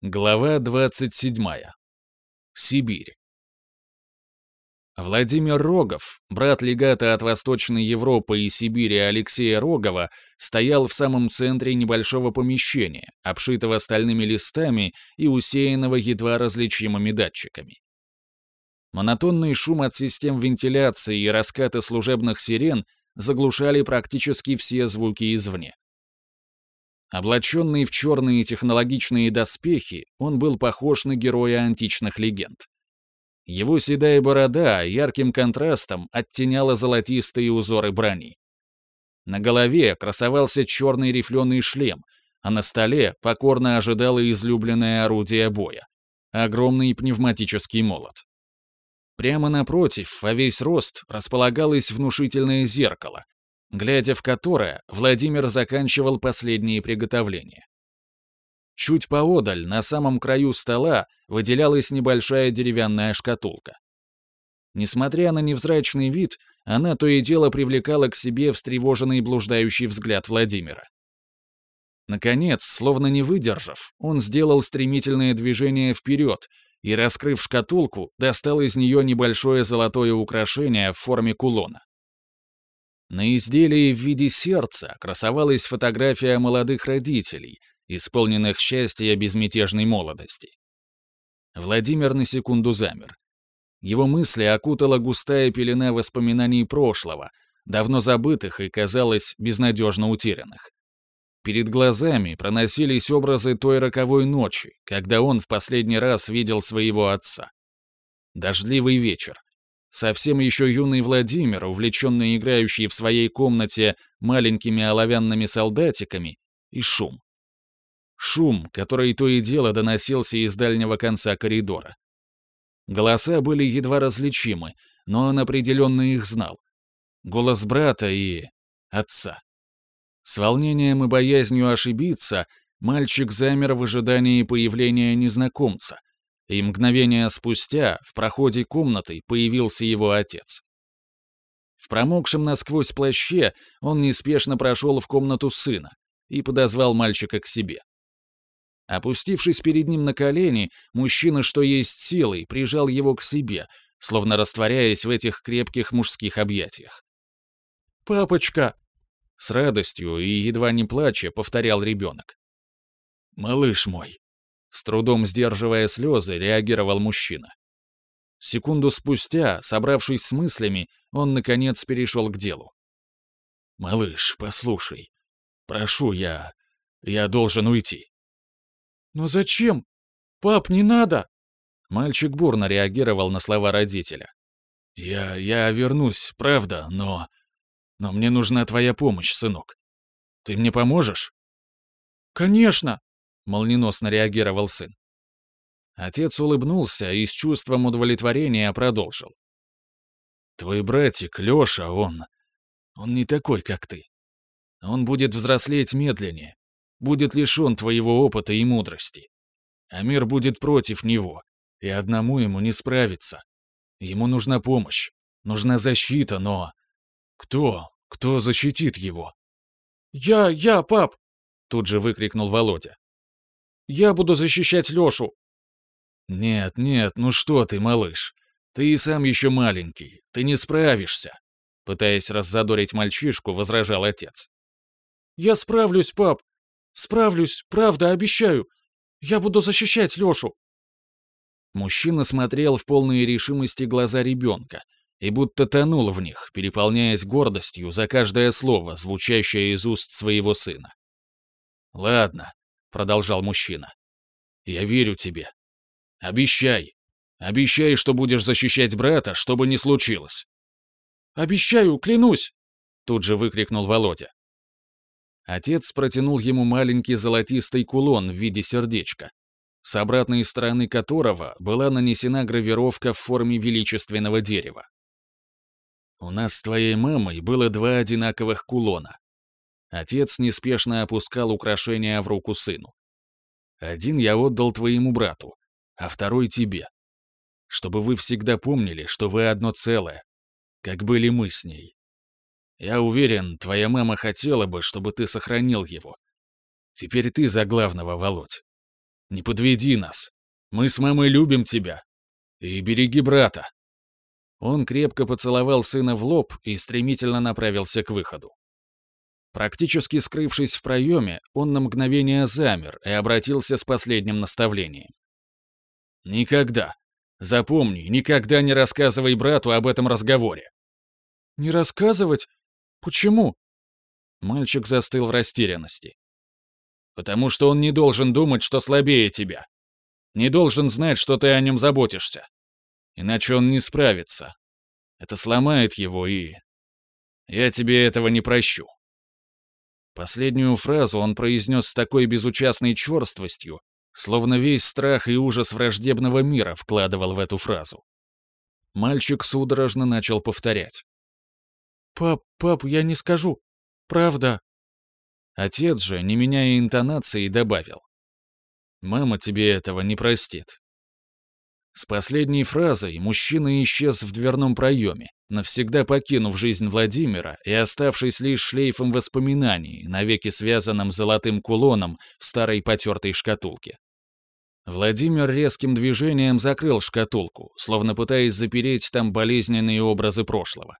Глава 27. Сибирь. Владимир Рогов, брат легата от Восточной Европы и Сибири Алексея Рогова, стоял в самом центре небольшого помещения, обшитого стальными листами и усеянного едва различимыми датчиками. Монотонный шум от систем вентиляции и раскаты служебных сирен заглушали практически все звуки извне. Облаченный в черные технологичные доспехи, он был похож на героя античных легенд. Его седая борода ярким контрастом оттеняла золотистые узоры брони. На голове красовался черный рифленый шлем, а на столе покорно ожидало излюбленное орудие боя — огромный пневматический молот. Прямо напротив, во весь рост, располагалось внушительное зеркало, глядя в которое, Владимир заканчивал последние приготовления. Чуть поодаль, на самом краю стола, выделялась небольшая деревянная шкатулка. Несмотря на невзрачный вид, она то и дело привлекала к себе встревоженный блуждающий взгляд Владимира. Наконец, словно не выдержав, он сделал стремительное движение вперед и, раскрыв шкатулку, достал из нее небольшое золотое украшение в форме кулона. На изделии в виде сердца красовалась фотография молодых родителей, исполненных счастья безмятежной молодости. Владимир на секунду замер. Его мысли окутала густая пелена воспоминаний прошлого, давно забытых и, казалось, безнадежно утерянных. Перед глазами проносились образы той роковой ночи, когда он в последний раз видел своего отца. Дождливый вечер, Совсем еще юный Владимир, увлеченный играющий в своей комнате маленькими оловянными солдатиками, и шум. Шум, который то и дело доносился из дальнего конца коридора. Голоса были едва различимы, но он определенно их знал. Голос брата и... отца. С волнением и боязнью ошибиться мальчик замер в ожидании появления незнакомца, и мгновение спустя в проходе комнаты появился его отец. В промокшем насквозь плаще он неспешно прошел в комнату сына и подозвал мальчика к себе. Опустившись перед ним на колени, мужчина, что есть силой, прижал его к себе, словно растворяясь в этих крепких мужских объятиях. «Папочка!» С радостью и едва не плача повторял ребенок. «Малыш мой!» С трудом сдерживая слезы, реагировал мужчина. Секунду спустя, собравшись с мыслями, он, наконец, перешел к делу. «Малыш, послушай. Прошу, я... я должен уйти». «Но зачем? Пап, не надо!» Мальчик бурно реагировал на слова родителя. «Я... я вернусь, правда, но... но мне нужна твоя помощь, сынок. Ты мне поможешь?» «Конечно!» Молниеносно реагировал сын. Отец улыбнулся и с чувством удовлетворения продолжил. «Твой братик, Лёша, он... он не такой, как ты. Он будет взрослеть медленнее, будет лишён твоего опыта и мудрости. А мир будет против него, и одному ему не справиться. Ему нужна помощь, нужна защита, но... Кто? Кто защитит его?» «Я, я, пап!» — тут же выкрикнул Володя. Я буду защищать Лёшу!» «Нет, нет, ну что ты, малыш? Ты и сам еще маленький, ты не справишься!» Пытаясь раззадорить мальчишку, возражал отец. «Я справлюсь, пап! Справлюсь, правда, обещаю! Я буду защищать Лёшу!» Мужчина смотрел в полные решимости глаза ребенка и будто тонул в них, переполняясь гордостью за каждое слово, звучащее из уст своего сына. «Ладно, — продолжал мужчина. «Я верю тебе. Обещай. Обещай, что будешь защищать брата, что бы ни случилось». «Обещаю, клянусь!» — тут же выкрикнул Володя. Отец протянул ему маленький золотистый кулон в виде сердечка, с обратной стороны которого была нанесена гравировка в форме величественного дерева. «У нас с твоей мамой было два одинаковых кулона. Отец неспешно опускал украшения в руку сыну. «Один я отдал твоему брату, а второй тебе. Чтобы вы всегда помнили, что вы одно целое, как были мы с ней. Я уверен, твоя мама хотела бы, чтобы ты сохранил его. Теперь ты за главного, Володь. Не подведи нас. Мы с мамой любим тебя. И береги брата». Он крепко поцеловал сына в лоб и стремительно направился к выходу. Практически скрывшись в проеме, он на мгновение замер и обратился с последним наставлением. «Никогда, запомни, никогда не рассказывай брату об этом разговоре». «Не рассказывать? Почему?» Мальчик застыл в растерянности. «Потому что он не должен думать, что слабее тебя. Не должен знать, что ты о нем заботишься. Иначе он не справится. Это сломает его и... Я тебе этого не прощу». Последнюю фразу он произнес с такой безучастной черствостью, словно весь страх и ужас враждебного мира вкладывал в эту фразу. Мальчик судорожно начал повторять. «Пап, пап, я не скажу. Правда». Отец же, не меняя интонации, добавил. «Мама тебе этого не простит». С последней фразой мужчина исчез в дверном проеме, навсегда покинув жизнь Владимира и оставшись лишь шлейфом воспоминаний, навеки связанным золотым кулоном в старой потертой шкатулке. Владимир резким движением закрыл шкатулку, словно пытаясь запереть там болезненные образы прошлого.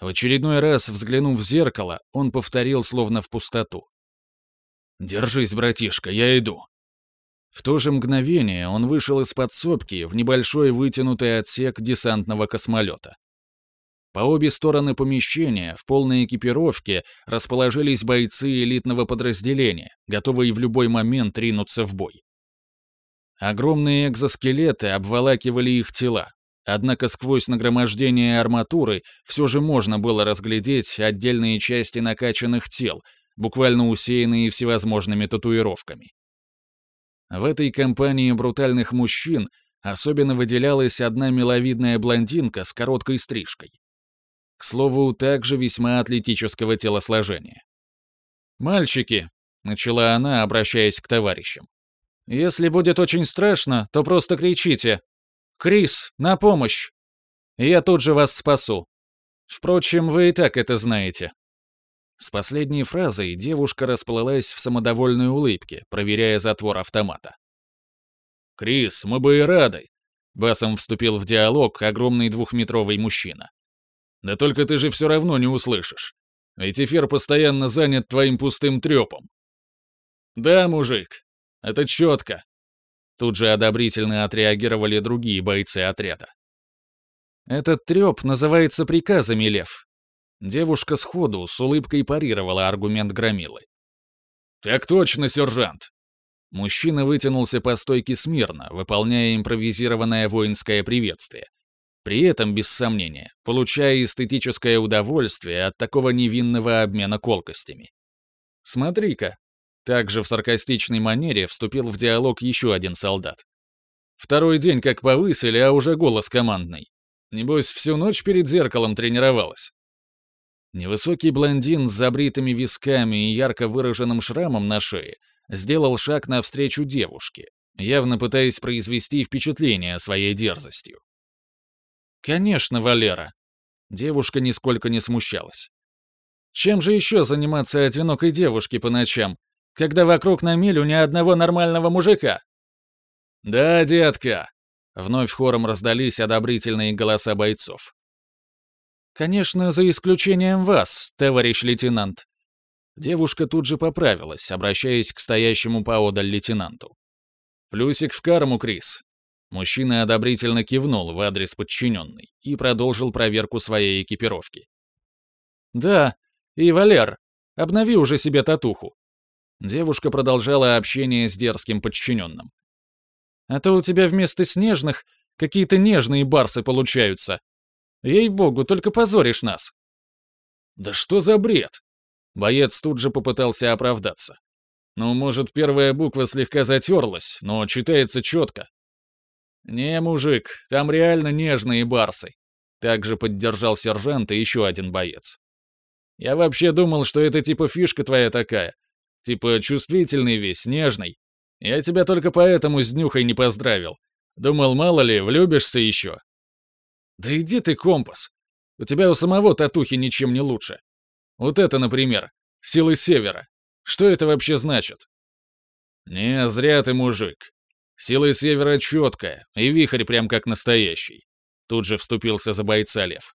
В очередной раз, взглянув в зеркало, он повторил словно в пустоту. «Держись, братишка, я иду». В то же мгновение он вышел из подсобки в небольшой вытянутый отсек десантного космолета. По обе стороны помещения в полной экипировке расположились бойцы элитного подразделения, готовые в любой момент ринуться в бой. Огромные экзоскелеты обволакивали их тела, однако сквозь нагромождение арматуры все же можно было разглядеть отдельные части накачанных тел, буквально усеянные всевозможными татуировками. В этой компании брутальных мужчин особенно выделялась одна миловидная блондинка с короткой стрижкой. К слову, также весьма атлетического телосложения. «Мальчики», — начала она, обращаясь к товарищам, «если будет очень страшно, то просто кричите. Крис, на помощь! Я тут же вас спасу. Впрочем, вы и так это знаете». С последней фразой девушка расплылась в самодовольной улыбке, проверяя затвор автомата. «Крис, мы бы и рады!» Басом вступил в диалог огромный двухметровый мужчина. «Да только ты же все равно не услышишь. Ведь эфир постоянно занят твоим пустым трепом». «Да, мужик, это четко». Тут же одобрительно отреагировали другие бойцы отряда. «Этот треп называется приказами, Лев. Девушка сходу с улыбкой парировала аргумент Громилы. «Так точно, сержант!» Мужчина вытянулся по стойке смирно, выполняя импровизированное воинское приветствие. При этом, без сомнения, получая эстетическое удовольствие от такого невинного обмена колкостями. «Смотри-ка!» Также в саркастичной манере вступил в диалог еще один солдат. «Второй день как повысили, а уже голос командный. Небось, всю ночь перед зеркалом тренировалась». Невысокий блондин с забритыми висками и ярко выраженным шрамом на шее сделал шаг навстречу девушке, явно пытаясь произвести впечатление своей дерзостью. «Конечно, Валера». Девушка нисколько не смущалась. «Чем же еще заниматься одинокой девушке по ночам, когда вокруг на милю ни одного нормального мужика?» «Да, детка!» Вновь хором раздались одобрительные голоса бойцов. «Конечно, за исключением вас, товарищ лейтенант». Девушка тут же поправилась, обращаясь к стоящему поодаль лейтенанту. «Плюсик в карму, Крис». Мужчина одобрительно кивнул в адрес подчиненной и продолжил проверку своей экипировки. «Да, и, Валер, обнови уже себе татуху». Девушка продолжала общение с дерзким подчиненным. «А то у тебя вместо снежных какие-то нежные барсы получаются. Ей-богу, только позоришь нас!» «Да что за бред?» Боец тут же попытался оправдаться. «Ну, может, первая буква слегка затерлась, но читается четко». «Не, мужик, там реально нежные барсы», — также поддержал сержант и еще один боец. «Я вообще думал, что это типа фишка твоя такая. Типа чувствительный весь, нежный. Я тебя только поэтому с днюхой не поздравил. Думал, мало ли, влюбишься еще. Да иди ты, компас. У тебя у самого татухи ничем не лучше. Вот это, например, силы севера. Что это вообще значит? «Не, зря ты, мужик. Сила севера четкая, и вихрь прям как настоящий». Тут же вступился за бойца Лев.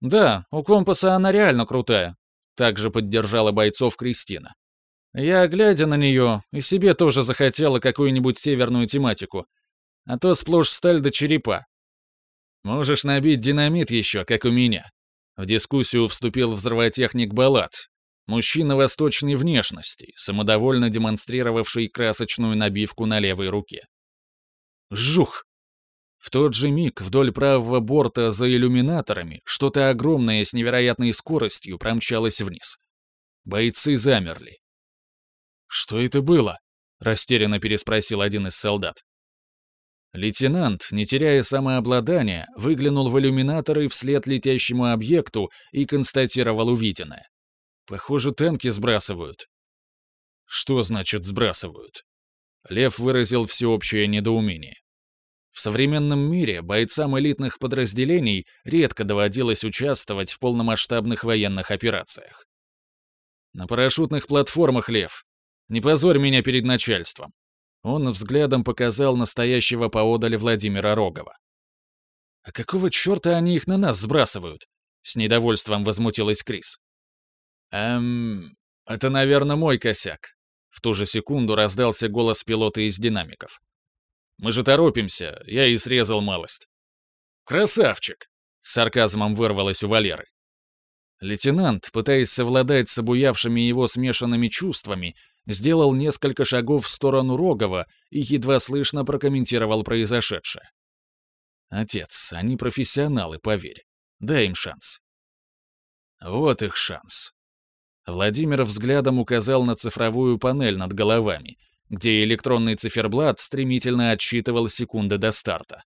«Да, у компаса она реально крутая», — также поддержала бойцов Кристина. Я, глядя на нее, и себе тоже захотела какую-нибудь северную тематику. А то сплошь сталь до черепа. Можешь набить динамит еще, как у меня. В дискуссию вступил взрывотехник Балат, мужчина восточной внешности, самодовольно демонстрировавший красочную набивку на левой руке. Жух! В тот же миг вдоль правого борта за иллюминаторами что-то огромное с невероятной скоростью промчалось вниз. Бойцы замерли. «Что это было?» — растерянно переспросил один из солдат. Лейтенант, не теряя самообладания, выглянул в иллюминаторы вслед летящему объекту и констатировал увиденное. Похоже, танки сбрасывают. Что значит «сбрасывают»? Лев выразил всеобщее недоумение. В современном мире бойцам элитных подразделений редко доводилось участвовать в полномасштабных военных операциях. На парашютных платформах, Лев. Не позорь меня перед начальством. Он взглядом показал настоящего поодаль Владимира Рогова. «А какого черта они их на нас сбрасывают?» С недовольством возмутилась Крис. «Эм, это, наверное, мой косяк». В ту же секунду раздался голос пилота из динамиков. «Мы же торопимся, я и срезал малость». «Красавчик!» — с сарказмом вырвалось у Валеры. Лейтенант, пытаясь совладать с обуявшими его смешанными чувствами, сделал несколько шагов в сторону Рогова и едва слышно прокомментировал произошедшее. «Отец, они профессионалы, поверь. Дай им шанс». Вот их шанс. Владимир взглядом указал на цифровую панель над головами, где электронный циферблат стремительно отсчитывал секунды до старта.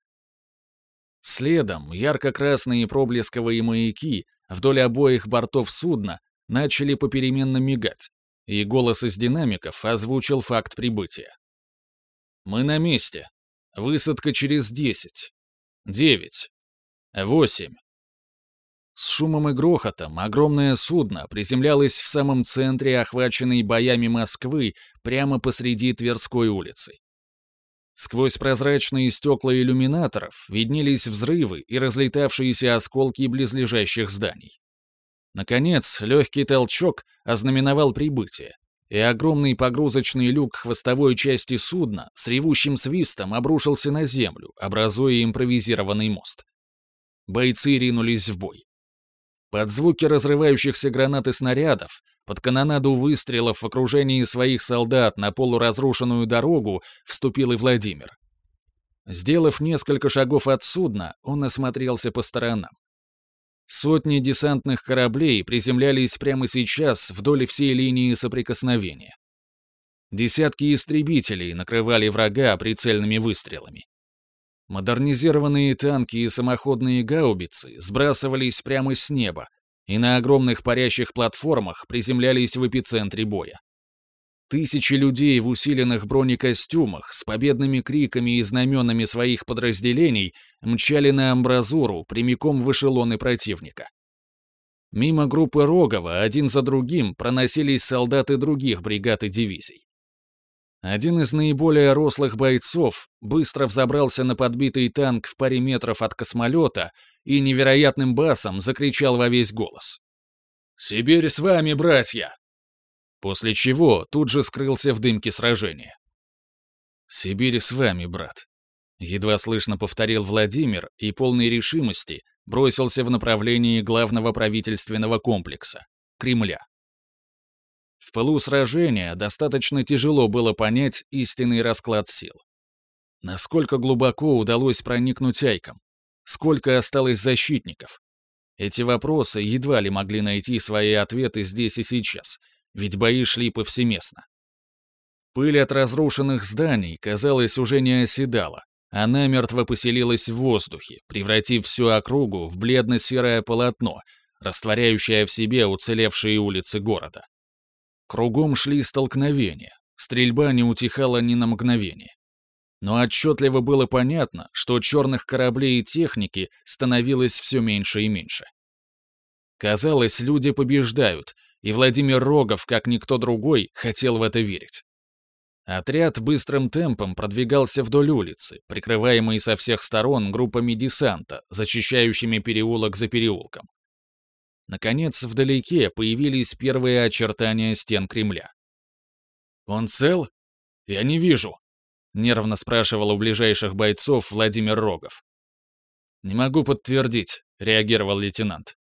Следом ярко-красные проблесковые маяки вдоль обоих бортов судна начали попеременно мигать, и голос из динамиков озвучил факт прибытия. «Мы на месте. Высадка через десять. Девять. Восемь». С шумом и грохотом огромное судно приземлялось в самом центре охваченной боями Москвы прямо посреди Тверской улицы. Сквозь прозрачные стекла иллюминаторов виднелись взрывы и разлетавшиеся осколки близлежащих зданий. Наконец, легкий толчок ознаменовал прибытие, и огромный погрузочный люк хвостовой части судна с ревущим свистом обрушился на землю, образуя импровизированный мост. Бойцы ринулись в бой. Под звуки разрывающихся гранат и снарядов, под канонаду выстрелов в окружении своих солдат на полуразрушенную дорогу вступил и Владимир. Сделав несколько шагов от судна, он осмотрелся по сторонам. Сотни десантных кораблей приземлялись прямо сейчас вдоль всей линии соприкосновения. Десятки истребителей накрывали врага прицельными выстрелами. Модернизированные танки и самоходные гаубицы сбрасывались прямо с неба и на огромных парящих платформах приземлялись в эпицентре боя. Тысячи людей в усиленных бронекостюмах с победными криками и знаменами своих подразделений мчали на амбразуру прямиком в эшелоны противника. Мимо группы Рогова один за другим проносились солдаты других бригад и дивизий. Один из наиболее рослых бойцов быстро взобрался на подбитый танк в паре метров от космолета и невероятным басом закричал во весь голос. «Сибирь с вами, братья! После чего тут же скрылся в дымке сражения. «Сибирь с вами, брат», — едва слышно повторил Владимир и полной решимости бросился в направлении главного правительственного комплекса — Кремля. В пылу сражения достаточно тяжело было понять истинный расклад сил. Насколько глубоко удалось проникнуть Айкам? Сколько осталось защитников? Эти вопросы едва ли могли найти свои ответы здесь и сейчас — ведь бои шли повсеместно. Пыль от разрушенных зданий, казалось, уже не оседала, она мертво поселилась в воздухе, превратив всю округу в бледно-серое полотно, растворяющее в себе уцелевшие улицы города. Кругом шли столкновения, стрельба не утихала ни на мгновение. Но отчетливо было понятно, что черных кораблей и техники становилось все меньше и меньше. Казалось, люди побеждают, и Владимир Рогов, как никто другой, хотел в это верить. Отряд быстрым темпом продвигался вдоль улицы, прикрываемый со всех сторон группами десанта, зачищающими переулок за переулком. Наконец, вдалеке появились первые очертания стен Кремля. «Он цел? Я не вижу», — нервно спрашивал у ближайших бойцов Владимир Рогов. «Не могу подтвердить», — реагировал лейтенант.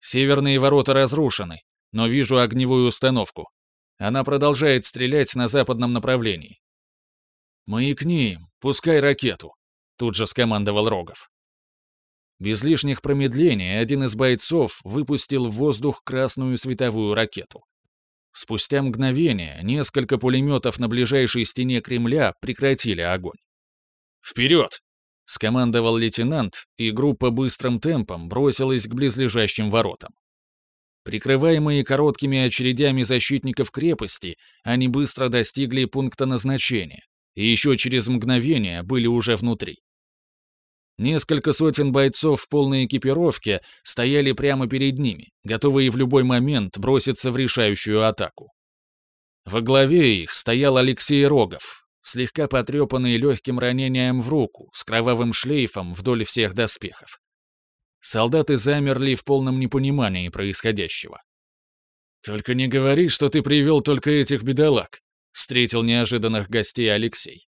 «Северные ворота разрушены, но вижу огневую установку. Она продолжает стрелять на западном направлении. «Маякни, пускай ракету», — тут же скомандовал Рогов. Без лишних промедлений один из бойцов выпустил в воздух красную световую ракету. Спустя мгновение несколько пулеметов на ближайшей стене Кремля прекратили огонь. «Вперед!» — скомандовал лейтенант, и группа быстрым темпом бросилась к близлежащим воротам. Прикрываемые короткими очередями защитников крепости, они быстро достигли пункта назначения, и еще через мгновение были уже внутри. Несколько сотен бойцов в полной экипировке стояли прямо перед ними, готовые в любой момент броситься в решающую атаку. Во главе их стоял Алексей Рогов, слегка потрепанный легким ранением в руку, с кровавым шлейфом вдоль всех доспехов. Солдаты замерли в полном непонимании происходящего. «Только не говори, что ты привел только этих бедолаг», — встретил неожиданных гостей Алексей.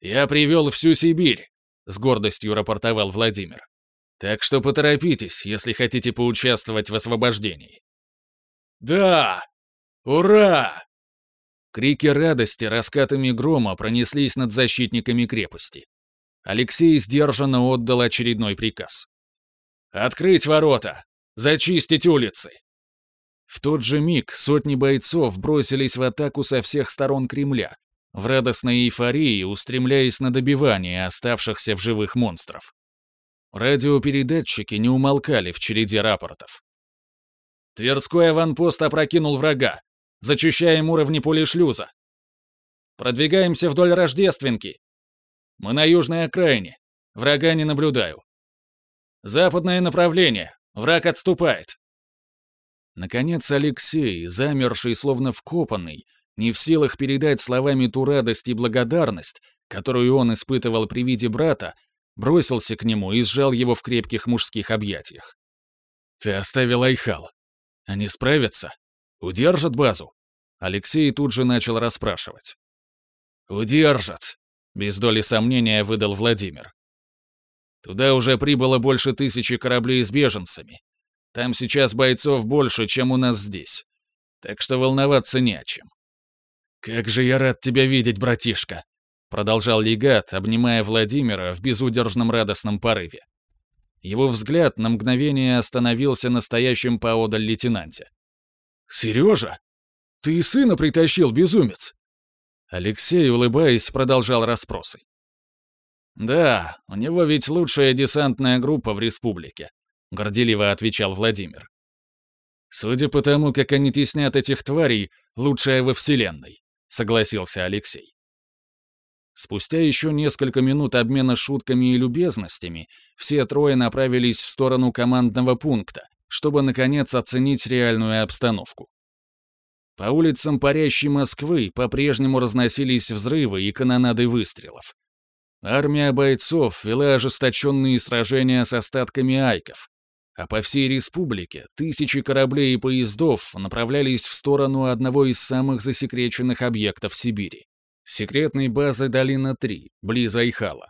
«Я привел всю Сибирь», — с гордостью рапортовал Владимир. «Так что поторопитесь, если хотите поучаствовать в освобождении». «Да! Ура!» Крики радости раскатами грома пронеслись над защитниками крепости. Алексей сдержанно отдал очередной приказ. «Открыть ворота! Зачистить улицы!» В тот же миг сотни бойцов бросились в атаку со всех сторон Кремля, в радостной эйфории устремляясь на добивание оставшихся в живых монстров. Радиопередатчики не умолкали в череде рапортов. Тверской аванпост опрокинул врага. Зачищаем уровни полишлюза. Продвигаемся вдоль Рождественки. Мы на южной окраине. Врага не наблюдаю. Западное направление. Враг отступает. Наконец Алексей, замерший словно вкопанный, не в силах передать словами ту радость и благодарность, которую он испытывал при виде брата, бросился к нему и сжал его в крепких мужских объятиях. «Ты оставил Айхал. Они справятся? Удержат базу?» Алексей тут же начал расспрашивать. «Удержат», — без доли сомнения выдал Владимир. Туда уже прибыло больше тысячи кораблей с беженцами. Там сейчас бойцов больше, чем у нас здесь. Так что волноваться не о чем. «Как же я рад тебя видеть, братишка!» Продолжал легат, обнимая Владимира в безудержном радостном порыве. Его взгляд на мгновение остановился на стоящем поодаль лейтенанте. «Сережа? Ты и сына притащил, безумец!» Алексей, улыбаясь, продолжал расспросы. «Да, у него ведь лучшая десантная группа в республике», — горделиво отвечал Владимир. «Судя по тому, как они теснят этих тварей, лучшая во Вселенной», — согласился Алексей. Спустя еще несколько минут обмена шутками и любезностями, все трое направились в сторону командного пункта, чтобы, наконец, оценить реальную обстановку. По улицам парящей Москвы по-прежнему разносились взрывы и канонады выстрелов. Армия бойцов вела ожесточенные сражения с остатками айков, а по всей республике тысячи кораблей и поездов направлялись в сторону одного из самых засекреченных объектов Сибири — секретной базы Долина-3, близ Айхала.